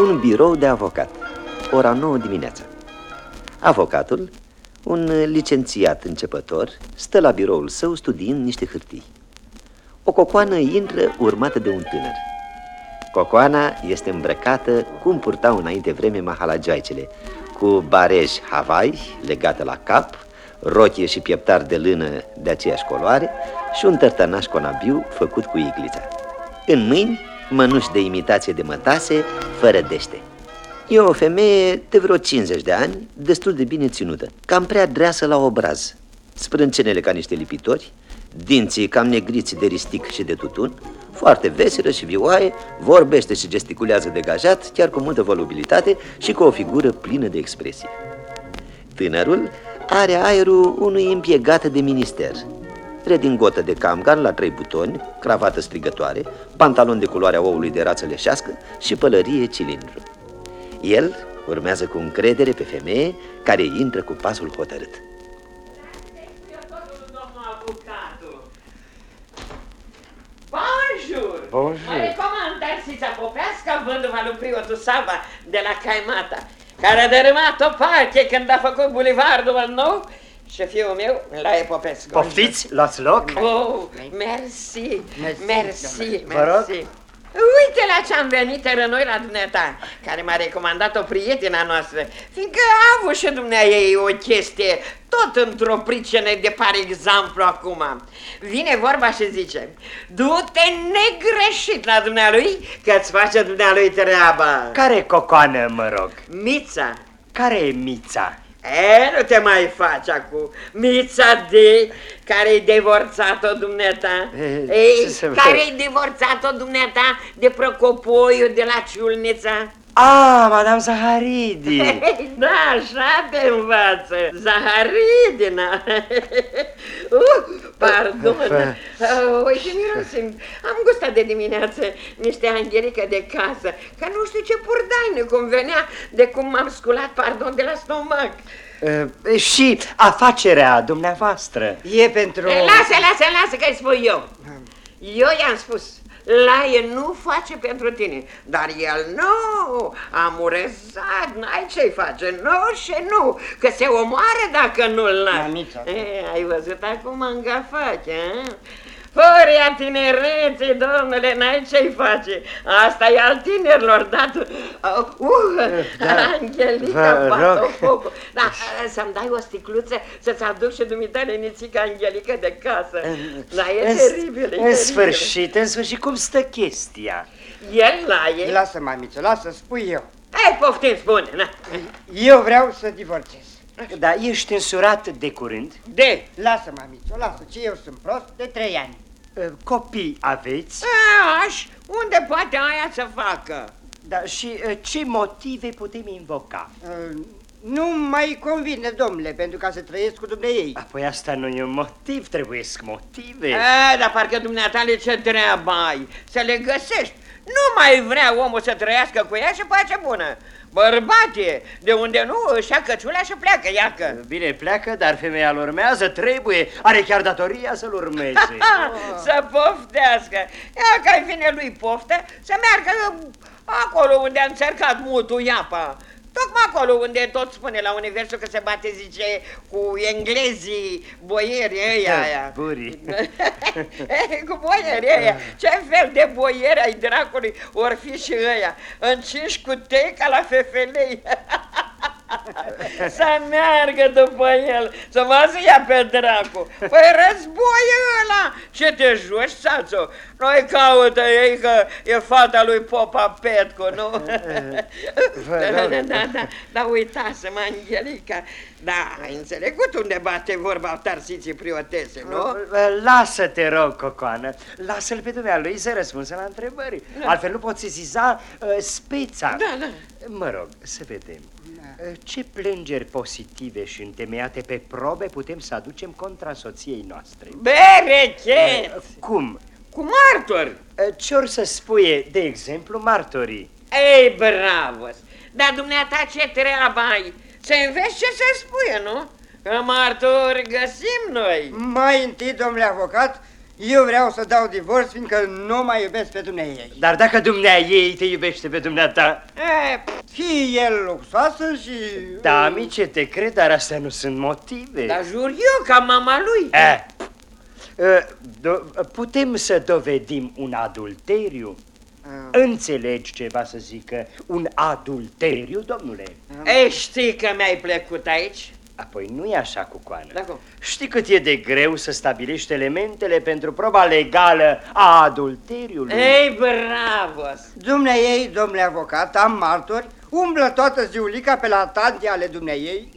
un birou de avocat, ora 9 dimineața. Avocatul, un licențiat începător, stă la biroul său studiind niște hârtii. O cocoană intră urmată de un tânăr. Cocoana este îmbrăcată cum purtau înainte vreme mahalajoaicele, cu barej Hawaii legată la cap, rochie și pieptar de lână de aceeași coloare și un tărtănaș conabiu făcut cu iglița. În mâini, mănuși de imitație de mătase, fără dește. E o femeie de vreo 50 de ani, destul de bine ținută, cam prea dreasă la obraz, sprâncenele ca niște lipitori, dinții cam negriți de ristic și de tutun, foarte veselă și vioaie, vorbește și gesticulează degajat, chiar cu multă volubilitate și cu o figură plină de expresie. Tânărul are aerul unui impiegat de minister, redingotă de camgan la trei butoni, cravată strigătoare, pantalon de culoarea oului de rață leșească și pălărie cilindru. El urmează cu încredere pe femeie care intră cu pasul hotărât. Bonjour! Bonjour! Recomandar să-ți apopească vânduva lui Priotul Sava de la Caimata, care a dărâmat o parte când a făcut bulevardul nou și fiul meu la Epopescu. Poftiți, luați loc. Oh, merci, merci, merci. Vă rog. merci. Uite la ce am venit eră noi la dumneata, care m-a recomandat o prietena noastră, fiindcă a avut și dumnea ei o chestie, tot într-o pricină de par exemplu acum. Vine vorba și zice, du-te negreșit la dumnealui, că-ți face dumnealui treaba. Care cocoană, mă rog? Mița, Care e mița? E, nu te mai faci acum. Mița de care-i divorțat-o dumneata. E, Ei, ce să care-i divorțat-o dumneata de Procopoiu de la Ciulnița. Ah, Madame Zaharidi! Da, așa te învață. Zaharidina. Uh, pardon. Uh, uite, mirosim. Am gustat de dimineață niște angherică de casă, că nu știu ce purdaine cum venea de cum m-am sculat, pardon, de la stomac. Uh, și afacerea dumneavoastră. E pentru... Eh, Lasă, lasă, lasă că-i spui eu. Eu i-am spus, Laie nu face pentru tine, dar el nu, amurezat, n-ai ce-i face, nu și nu, că se omoară dacă nu-l lași. Mamița. E, ai văzut acum îngafache, a? Fără tinerețe, domnule, n-ai ce-i face. Asta e al tinerilor dat. Uh, uh, Da. Angelica Vă Patofocu. Da, să-mi dai o sticluță să-ți aduc și dumitale nițica Angelica de casă. Da, e În- teribil, e În teribil. sfârșit, în sfârșit, cum stă chestia? El la e. Lasă, mamiță, lasă, spui eu. Hai, poftim, spune, na. Eu vreau să divorțez. Da, ești însurat de curând? De. Lasă, mamiță, lasă, ce eu sunt prost de trei ani. Uh, Copii aveți? Aș, unde poate aia să facă? Da, și uh, ce motive putem invoca? Uh, Nu mai convine, domnule, pentru ca să trăiesc cu dumneei. Apoi asta nu e un motiv, trebuie motive. A, dar parcă dumneatale ce treabă ai? Să le găsești. Nu mai vrea omul să trăiască cu ea și face bună. Bărbat e, de unde nu își ia căciulea și pleacă, iacă. Bine, pleacă, dar femeia îl urmează, trebuie, are chiar datoria să-l urmeze. Ha, să poftească. Ia că vine lui poftă să meargă acolo unde a încercat mutul iapa. Tocmai acolo unde tot spune la universul că se bate, zice, cu englezii, boieri ăia aia. Burii. cu boieri ăia. Ce fel de boieri ai dracului or fi și ăia? Încinși cu tei ca la fefelei. să meargă după el, să vă să ia pe dracu. Păi război ăla! Ce te joci, Sațo? Noi caută ei că e fata lui Popa Petcu, nu? da, da, da, da, da, da, uitați-mă, Angelica. Da, ai înțelegut unde bate vorba tarsiții priotese, nu? Lasă-te, rog, Cocoană, lasă-l pe dumnealui să răspunsă la întrebări. Altfel nu poți sesiza uh, speța. Da, da. Mă rog, să vedem. Uh, Ce plângeri pozitive și întemeiate pe probe putem să aducem contra soției noastre? Berechet! Uh, Cum? Cu martori! Uh, Ce or să spuie, de exemplu, martorii? Ei, bravo! Dar dumneata ce treabă ai? Să înveți ce să spuie, nu? Că martori găsim noi. Mai întâi, domnule avocat, Eu vreau să dau divorț, fiindcă nu mai iubesc pe dumneai. Dar dacă dumnea ei te iubește pe dumneata... E, Și el luxoasă și... Da, amice, te cred, dar astea nu sunt motive. dar jur eu ca mama lui. Eh, eh, do- putem să dovedim un adulteriu? Ah. Înțelegi ceva să zică un adulteriu, domnule? Ei, știi că mi-ai plecut aici? Apoi nu e așa cu coană. Da, cum? Știi cât e de greu să stabilești elementele pentru proba legală a adulteriului? Ei, bravo! Dumneai, domnule avocat, am martori, umblă toată ziulica pe la tanti ale dumneai.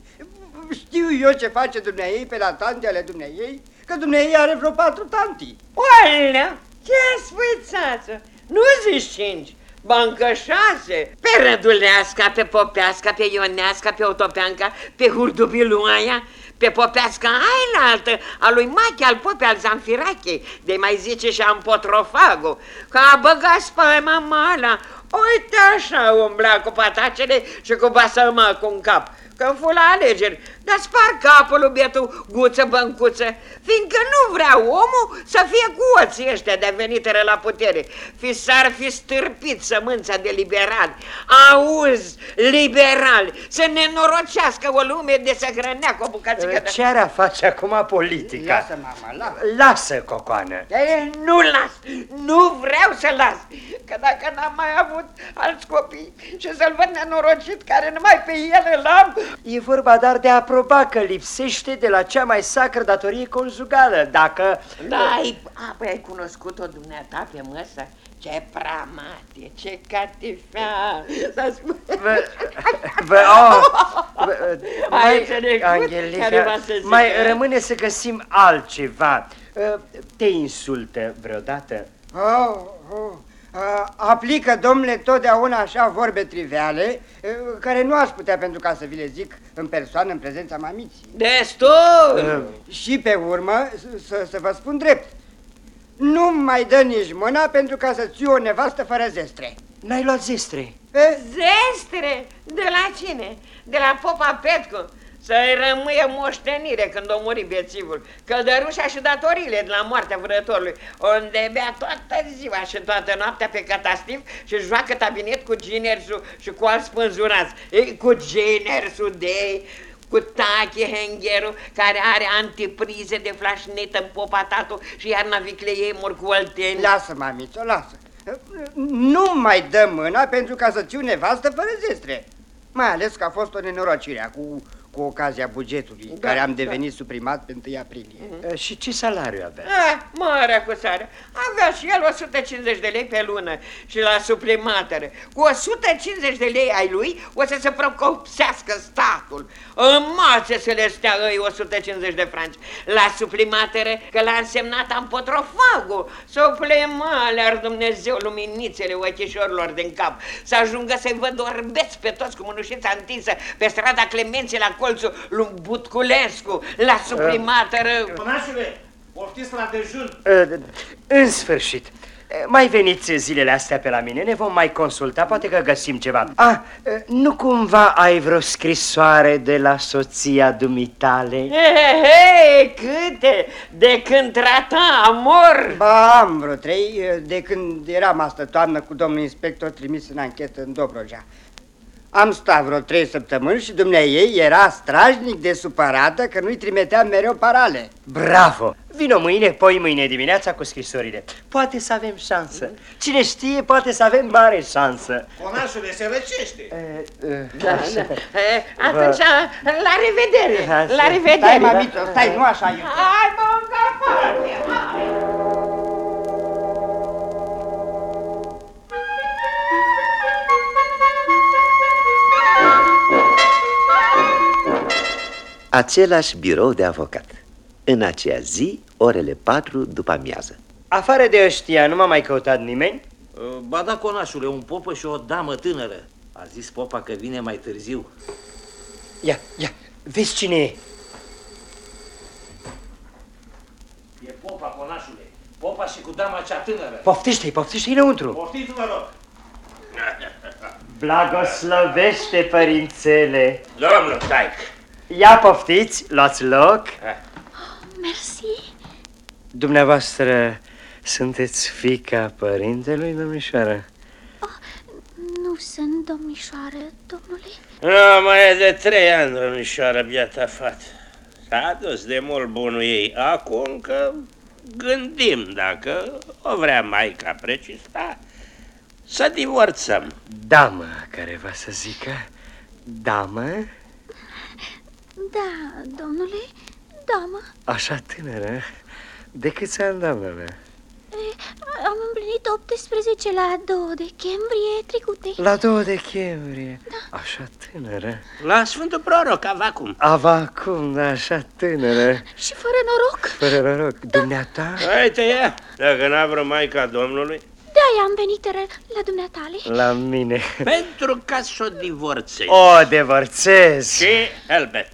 Știu eu ce face dumneai pe la tanti ale dumneai, că dumneai are vreo patru tanti. Oalea, ce spui, țață? Nu zici cinci, bancă șase. Pe Răduleasca, pe Popeasca, pe Ioneasca, pe Otopeanca, pe Hurdubiluaia, pe Popeasca ailaltă, a lui Machi, al Pope, al Zanfirachei, de mai zice și am Potrofago, că a băgat spaima mala. Uite așa umbla cu patacele și cu basămăcul în cap. Că fu la alegeri, dar spar capul lui bietul guță băncuță, fiindcă nu vrea omul să fie cu oții ăștia de venitere la putere. Fi s-ar fi stârpit sămânța de liberal. Auzi, liberal, să ne norocească o lume de să hrănea cu o bucățică de... Ce are a face acum politica? Lasă, mama, lasă. Lasă, cocoană. Dar el nu las, nu vreau să las, că dacă n-am mai avut alți copii și să-l văd nenorocit care numai pe el îl am, E vorba dar de a aproba că lipsește de la cea mai sacră datorie conjugală, dacă... Da, ai, a, păi ai cunoscut-o dumneata pe măsă? Ce pramate, ce catifea, să spun. Vă, vă, oh, vă, Ai mai, înțeles care Angelica, va să zică? mai rămâne să găsim altceva. Te insultă vreodată? Oh, oh. Uh, aplică, domnule, totdeauna așa vorbe triviale, uh, care nu aș putea pentru ca să vi le zic în persoană, în prezența mamiții. Destul! Și pe urmă, s- să, să vă spun drept, nu mai dă nici mâna pentru ca să ții o nevastă fără zestre. N-ai luat zestre? E, Zestre? De la cine? De la popa Petcu. Să-i rămâie moștenire când o muri bețivul. Călărușa și datoriile de la moartea vrătorului. Unde bea toată ziua și toată noaptea pe catastiv și joacă tabinet cu ginersul și cu alți spânzurați. Ei, Cu ginersul de ei, cu Tache Hengheru, care are antiprize de flașnetă în popa tatu și iarna vicleiei mor cu olteni. lasă, mamițo, lasă. Nu mai dă mâna pentru ca să ții o nevastă fără zestre. Mai ales că a fost o nenorocire cu, cu ocazia bugetului, Da, care am da. devenit suprimat pe 1 aprilie. Uh, Și ce salariu avea? Ah, marea cu sarea. Avea și el 150 de lei pe lună și la suplimatere. Cu 150 de lei ai lui o să se procopsească statul. În masă să le stea ei 150 de franci. La suplimatere că l-a însemnat am potrofagul. Suplimale ar Dumnezeu luminițele ochișorilor din cap. Să ajungă să-i văd orbeți pe toți cu mânușița întinsă pe strada Clemenții la colțul lui Butculescu. La suplimatere... Conașule, poftiți la dejun. Uh, În sfârșit, uh, mai veniți zilele astea pe la mine, ne vom mai consulta, poate că găsim ceva. Ah, uh, nu cumva ai vreo scrisoare de la soția dumitale? Hei, hei, câte! De când trata amor! Ba, am vreo trei, de când eram astă toamnă cu domnul inspector trimis în anchetă în Dobrogea. Am stat vreo trei săptămâni și dumnea ei era strajnic de supărată că nu-i trimiteam mereu parale. Bravo! Vino mâine, poi mâine dimineața cu scrisorile. Poate să avem șansă. Cine știe, poate să avem mare șansă. Conașule, se răcește. Uh, uh, Da, da. E, Atunci, la revedere! Așa. La revedere! Stai, mamito, stai, nu așa eu. Hai, mă, Același birou de avocat. În aceea zi, orele 4 după amiază. afară de ăștia, nu m-a mai căutat nimeni? Uh, Ba da, conașule, un popă și o damă tânără. A zis popa că vine mai târziu. Ia, ia, vezi cine e. E popa, conașule. Popa și cu dama cea tânără. Poftește-i, poftește-i înăuntru. Poftiți, vă rog. Blagoslovește, părințele. Domnul Taic. Ia poftiți, luați loc. Mersi. Dumneavoastră sunteți fica părintelui, domnișoară? Nu sunt domnișoară, domnule. Nu, mai e de trei ani, domnișoară, biata fată. S-a dus de mult bunul ei. Acum că gândim dacă o vrea maica precista să divorțăm. Damă, care va să zică. Damă? Da, domnule, da, mă. Așa tânără? De câți ani, doamna mea? E, Am împlinit 18 la 2 decembrie trecute. La 2 decembrie. Așa tânără. La Sfântul Proroc, avacum. Avacum, da, așa tânără. Și fără noroc. Fără noroc. Dumneata? Uite ea, dacă n-a vreo maica Domnului, De-aia am venit ră- la dumneatale. La mine. pentru ca să o divorțezi. O, divorțez. Și Helbet.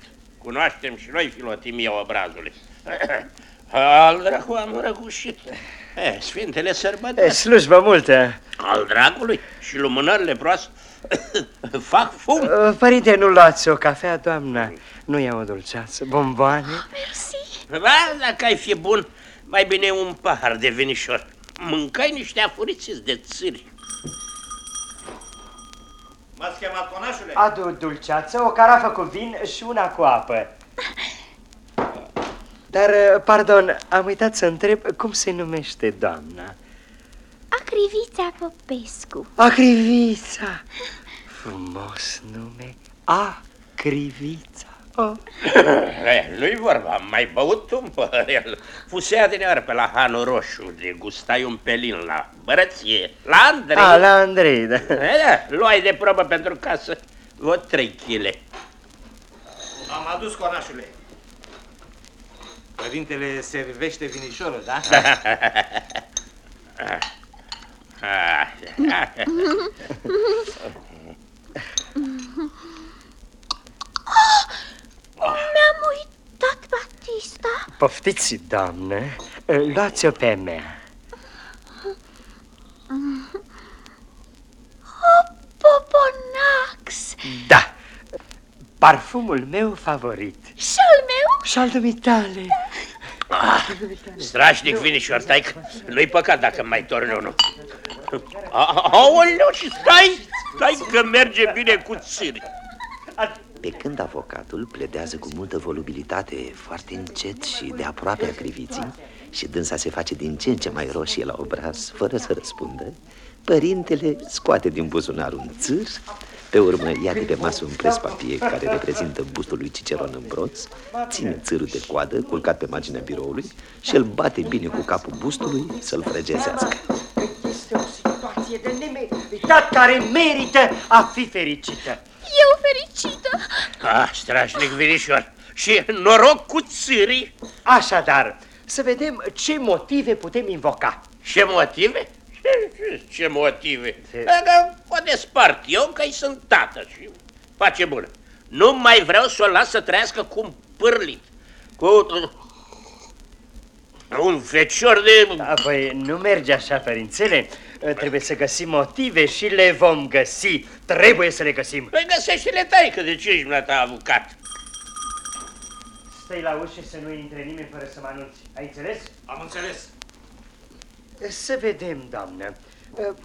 Cunoaștem și noi filotimia obrazului. Al dracu am răgușit. E, Sfintele E, sărbători. slujbă multă. Al dracului și lumânările proaste fac fum. Uh, Părinte, nu luați o cafea, doamna. Nu iau o dulceață. Bomboane? Mersi. Ba, dacă ai fi bun, mai bine un pahar de vinișor. Mâncai niște afuriți de țâri. M-ați chemat conașule? Adu dulceață, o carafă cu vin și una cu apă. Dar, uh, pardon, am uitat să întreb cum se numește doamna. Acrivița Popescu. Acrivița. Frumos nume. Acrivița. Oh. E, nu-i vorba, am mai băut un părel. Fusea din pe la Hanul Roșu, de gustai un pelin la bărăție, la Andrei. A, la Andrei, da. E, da, luai de probă pentru casă vreo trei chile. Am adus conașule. Părintele servește vinișorul, da? Poftiți, doamnă, luați-o pe mea. Poponax. Da, parfumul meu favorit. Și al meu? Și al dumitale. Strașnic vinișor, stai, că nu-i păcat dacă mai torni unul. A- Aoleu, și stai, stai că merge bine cu țâri. Pe când avocatul pledează cu multă volubilitate, foarte încet și de aproape a criviții, și dânsa se face din ce în ce mai roșie la obraz, fără să răspundă, părintele scoate din buzunar un țâr, pe urmă ia de pe masă un prespapie care reprezintă bustul lui Ciceron în bronz, ține țârul de coadă, culcat pe marginea biroului, și îl bate bine cu capul bustului să-l frăgezească. Este o situație de nemeritat care merită a fi fericită. Eu fericită. Ah, strașnic vinișor, și noroc cu țârii. Așadar, să vedem ce motive putem invoca. Ce motive? Ce, ce motive? Dacă o despart eu că-i sunt tată și face bună. Nu mai vreau să o las să trăiască cu un pârlit, cu un fecior de... Apoi, nu merge așa, părințele. Trebuie să găsim motive și le vom găsi. Trebuie să le găsim. Păi găsește-le tăi, că de ce ești ta avocat? Stai la ușă să nu intre nimeni fără să mă anunți. Ai înțeles? Am înțeles. Să vedem, doamnă.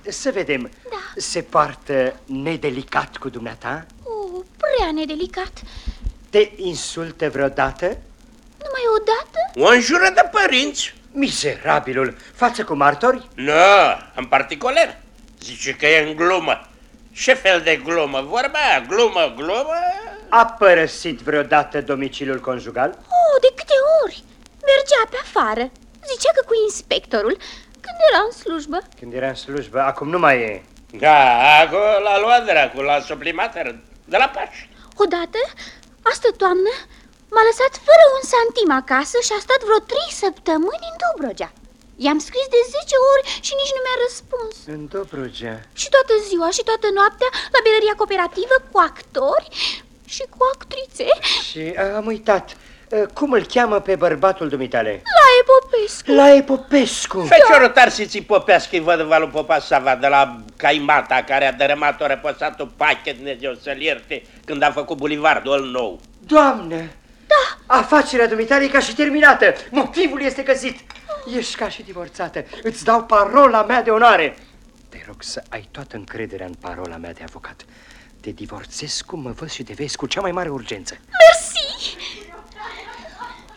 Să vedem. Da. Se poartă nedelicat cu dumneata? O, prea nedelicat. Te insultă vreodată? Numai odată? O înjură de părinți? Mizerabilul, față cu martori? Nu, în particular. Zice că e în glumă. Ce fel de glumă? Vorba aia, glumă, glumă? A părăsit vreodată domiciliul conjugal? Oh, de câte ori? Mergea pe afară. Zicea că cu inspectorul, când era în slujbă. Când era în slujbă, acum nu mai e. Da, acolo l-a luat dracu, la suplimater, de la Paști. Odată, astă toamnă, m-a lăsat fără un santim acasă și a stat vreo trei săptămâni în Dobrogea. I-am scris de 10 ori și nici nu mi-a răspuns. În Dobrogea. Și toată ziua și toată noaptea la berăria cooperativă cu actori și cu actrițe Și am uitat. Cum îl cheamă pe bărbatul dumitale? la Epopescu. La Epopescu. Feciorul Tarsiții Popescu, văd lui Popa Sava de la Caimata, care a dărâmat-o răposatul pachet, Dumnezeu să-l ierte, când a făcut bulivardul ăl nou. Doamne, Da. Afacerea dumitale e ca și terminată. Motivul este găsit. Ești ca și divorțată. Îți dau parola mea de onoare. Te rog să ai toată încrederea în parola mea de avocat. Te divorțez cum mă văd și te vezi cu cea mai mare urgență. Mersi!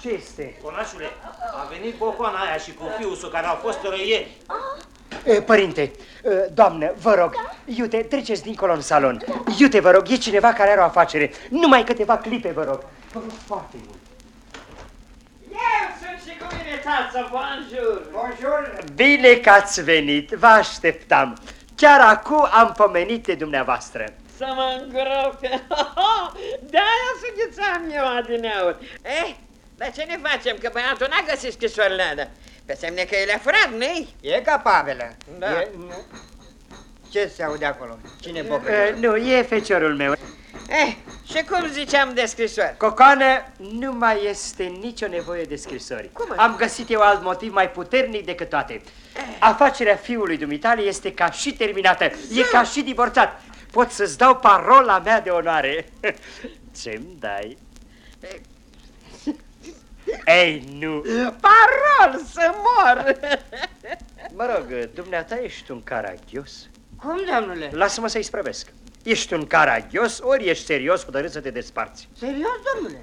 Ce este? Conașule, a venit popoana aia și cu fiul său care au fost răieri. E, Părinte, e, doamnă, vă rog, iute, treceți dincolo în salon. Iute, vă rog, e cineva care are o afacere. Numai câteva clipe, vă rog. Vă rog foarte mult. Eu sunt și cu mine, tață, bonjour! Bonjour! Bine că ați venit, vă așteptam. Chiar acum am pomenit de dumneavoastră. Să mă îngrop! De-aia sughițam eu adineauri. Eh, dar ce ne facem? Că băiatul n-a găsit scrisorile Pe semne că el a furat, nu E capabilă. Da. E, nu. Ce se aude acolo? Cine E, bocă? nu, e feciorul meu. Eh, și cum ziceam de scrisoare? Cocoană, nu mai este nicio nevoie de scrisori. Cum? Am găsit eu alt motiv mai puternic decât toate. Afacerea fiului dumitale este ca și terminată, e ca și divorțat. Pot să-ți dau parola mea de onoare. Ce-mi dai? Ei, nu! Parol să mor! Mă rog, dumneata ești un caragios? Cum, domnule? Lasă-mă să-i sprăvesc. Ești un caragios, ori ești serios hotărât să te desparți. Serios, domnule?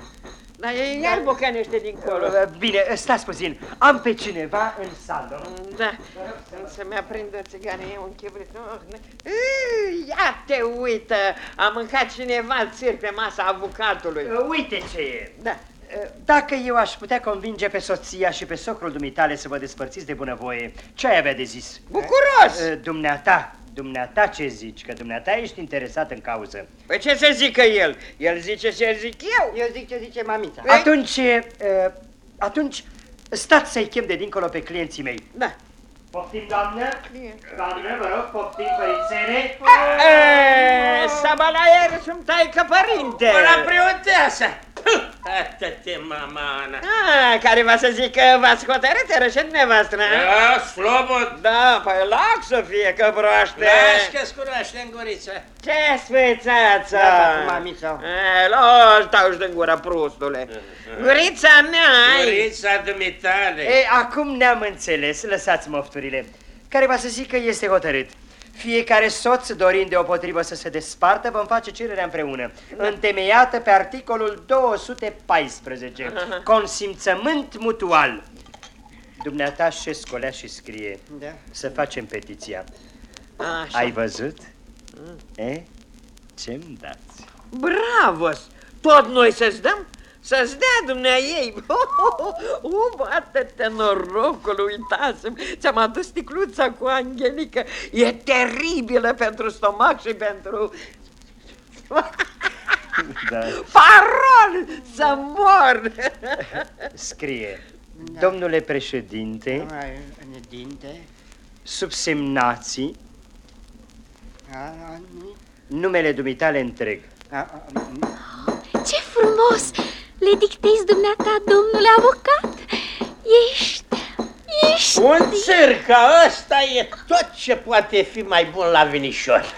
Dar e iar bocănește dincolo. Bine, stați puțin. Am pe cineva în salon. Da, să-mi aprindă țigarie un chibrit. Oh, ne- Ii, Ia te uită, a mâncat cineva țir pe masa avocatului. Uite ce e. Da. Dacă eu aș putea convinge pe soția și pe socrul dumitale să vă despărțiți de bunăvoie, ce ai avea de zis? Bucuros! Eh, Dumneata, dumneata ce zici? Că dumneata ești interesat în cauză. Păi ce să zică el? El zice ce zic eu. Eu zic ce zice mamița. Ei. Atunci, eh, atunci, stați să-i chem de dincolo pe clienții mei. Da. Poftim, doamnă? Doamnă, vă rog, poftim, părințene. E, Sabalaier sunt taică părinte. La preoteasă! Atâte mamana! Ah, care va să zică v-ați hotărât, rășet nevastă, Da, slobod! Da, păi lac să fie că broaște. Lași că scuroaște în guriță. Ce sfețață! Iată cu mamița. E, Los, tauși din gură, prostule. Gurița mea ai. Gurița dumitale. Ei, acum ne-am înțeles, lăsați mofturile. Care va să zică este hotărât. Fiecare soț, dorind deopotrivă să se despartă, vom face cererea împreună, întemeiată pe articolul 214, consimțământ mutual. Dumneata și scolea și scrie Da. să facem petiția. Așa. Ai văzut? E? Ce-mi dați? Bravos! Tot noi să-ți dăm? Să-ți dea dumnea ei! O, bate-te norocul, uitasem! Ți-am adus sticluța cu Angelica. E teribilă pentru stomac și pentru... Da. Parol! Să mor! Scrie. Domnule președinte, Mai în dinte. subsemnații A, a, nu. numele dumitale întreg. A, a, nu. Ce frumos! Le dictezi dumneata, domnule avocat? Ești... Ești... Un țârcă, ăsta e tot ce poate fi mai bun la vinișor.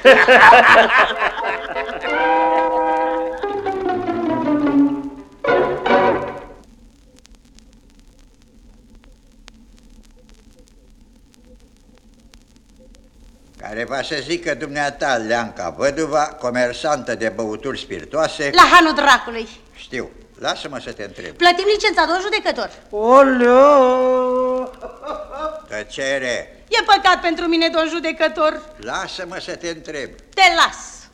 Care va să zică dumneata Leanca Văduva, comersantă de băuturi spiritoase, La hanul dracului. știu, lasă-mă să te întreb. Plătim licența, domn judecător. Oleo! Tăcere, E păcat pentru mine, domn judecător. lasă-mă să te întreb. Te las.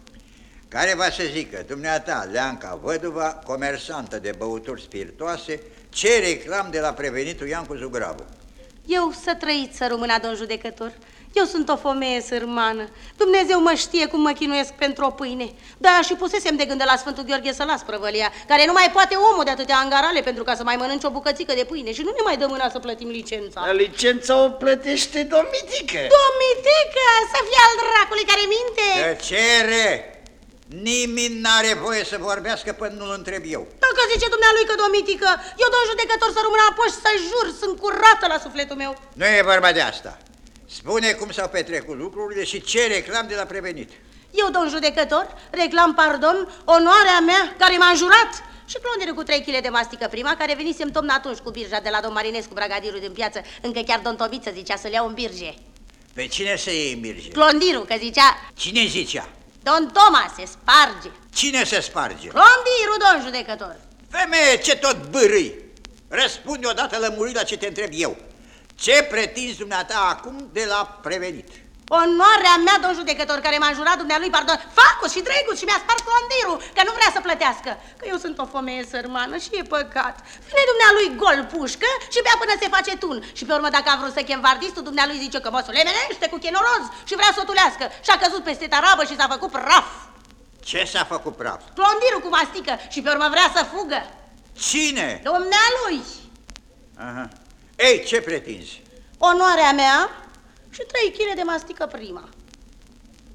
Care va să zică dumneata Leanca Văduva, comersantă de băuturi spiritoase, ce reclam de la prevenitul Iancu Zugravu? Eu să trăiți să rămâna, domn judecător. Eu sunt o femeie sărmană. Dumnezeu mă știe cum mă chinuiesc pentru o pâine. Da, și pusesem de gând de la Sfântul Gheorghe să las prăvălia, care nu mai poate omul de atâtea angarale pentru ca să mai mănânci o bucățică de pâine și nu ne mai dă mâna să plătim licența. Licența o plătește domitică. Domitică, să fie al dracului care minte! Tăcere! Nimeni n-are voie să vorbească până nu-l întreb eu. Dacă zice dumnealui că domitică, eu, domn judecător, să rămână apoși și să jur, sunt curată la sufletul meu. Nu e vorba de asta. Spune cum s-au petrecut lucrurile și ce reclam de la prevenit. Eu, domn judecător, reclam pardon onoarea mea care m-a înjurat și clondirul cu 3 kg de mastică prima, care venisem tomn atunci cu birja de la domn Marinescu, bragadirul din piață, încă chiar domn Tobiță zicea să-l iau în birge. Pe cine să iei, Mirge? Clondirul, că zicea, Cine zicea? domn Toma se sparge. Cine se sparge? Clondirul, domn judecător. Femeie, ce tot bârâi! Răspunde odată lămurit la ce te întreb eu. Ce pretinzi dumneata acum de la prevenit? Onoarea mea, domn judecător, care m-a jurat dumnealui, pardon, facus și trecut și mi-a spart clondirul, că nu vrea să plătească. Că eu sunt o femeie sărmană și e păcat. Vine dumnealui gol pușcă și bea până se face tun. Și pe urmă, dacă a vrut să chem vardistul, dumnealui zice că mă sulemenește cu chenoroz și vrea să o tulească. Și a căzut peste tarabă și s-a făcut praf. Ce s-a făcut praf? Clondirul cu mastică și pe urmă vrea să fugă. Cine? Dumnealui, Aha. Ei, ce pretinzi? onoarea mea și 3 kg de mastică prima.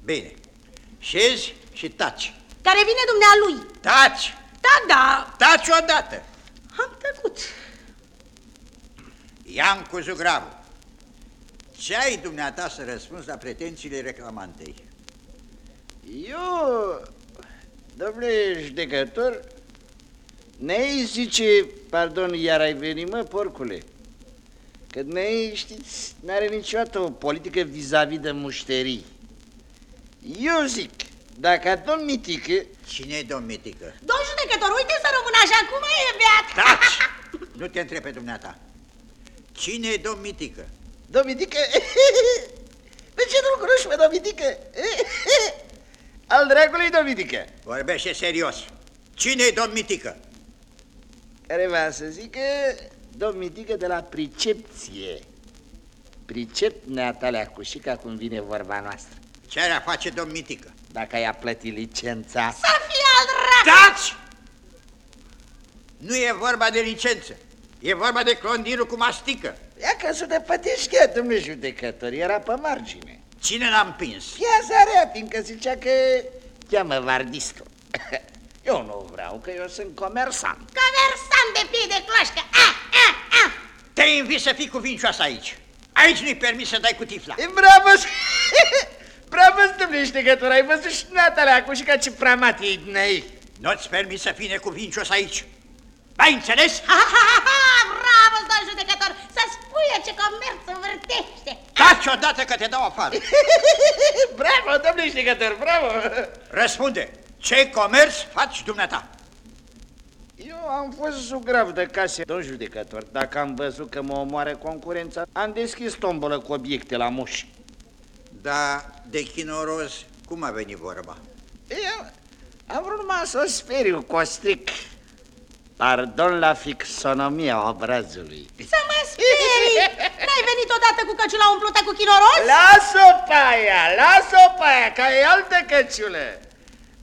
Bine. Șezi și taci. Care vine dumnealui. Taci! Da, da, Taci odată! am tăcut. Iancu Zugravu, ce ai dumneata să răspunzi la pretențiile reclamantei? Eu, domnule judecător, ne zice, pardon, iar ai venit, mă, porcule, că ne știți, n-are niciodată o politică vis-a-vis -vis de mușterii. Eu zic, dacă domn Mitică, Cine e domn Mitică? Domn judecător, uite să rămân așa cum e beat. Taci! Nu te întreb pe dumneata. Cine e domn Mitică? domn Mitică, pe ce nu-l cunoști pe domn Mitică? Al dragului domn Mitică, Vorbește serios. Cine e domn Mitică? care va să zică domn Mitică de la pricepție. Pricep neatalea cu și ca cum vine vorba noastră. Ce are a face domn Mitică? Dacă i-a plătit licența, Să fie al dracu. Taci! Nu e vorba de licență. E vorba de clondirul cu mastică. i-a căzut de pătișche, domnule judecător, era pe margine. Cine l-a împins? Piazarea, fiindcă zicea că cheamă vardistul. Eu nu vreau, că eu sunt comersant. Caversant de pie de cloșcă. Ah, ah, ah. Te invit să fii cuvincioasă aici. Aici nu-i permis să dai cu tifla. E bravo! bravo, domnule judecător, ai văzut și natale acum și ca ce pramat ei din ei. Nu-ți permis să fii necuvincios aici. Ai înțeles? Ha, ha, ha, ha. Bravo, domn judecător, să spuie ce comerț învârtește. Taci odată că te dau afară. bravo, domnule judecător, bravo! Răspunde. Ce comerț faci dumneata? Eu am fost sugrav de case, domn judecător. Dacă am văzut că mă omoară concurența, am deschis tombolă cu obiecte la muși. Da, de chinoroz, cum a venit vorba? Eu am vrut numai să o speriu cu o stric. Pardon la fixonomia obrazului. Să mă sperii. N-ai venit odată cu căciula umplută cu chinoroz? Lasă-o pe aia, lasă-o pe aia, că e altă căciulă.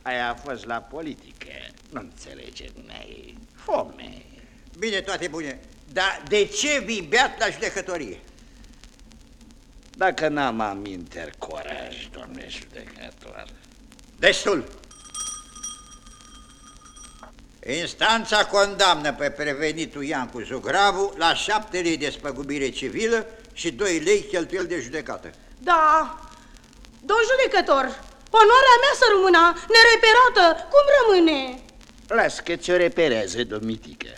Aia a fost la politică, nu înțelege dumneai. Fome. Bine, toate bune. Dar de ce vii beat la judecătorie? Dacă n-am aminte coraj, domnule judecător. Destul. Instanța condamnă pe prevenitul Iancu Zugravu la șapte lei de spăgubire civilă și 2 lei cheltuieli de judecată. Da. Domn judecător, onoarea mea să rămână nereperată, cum rămâne? Las că ți-o reperează, domnitică.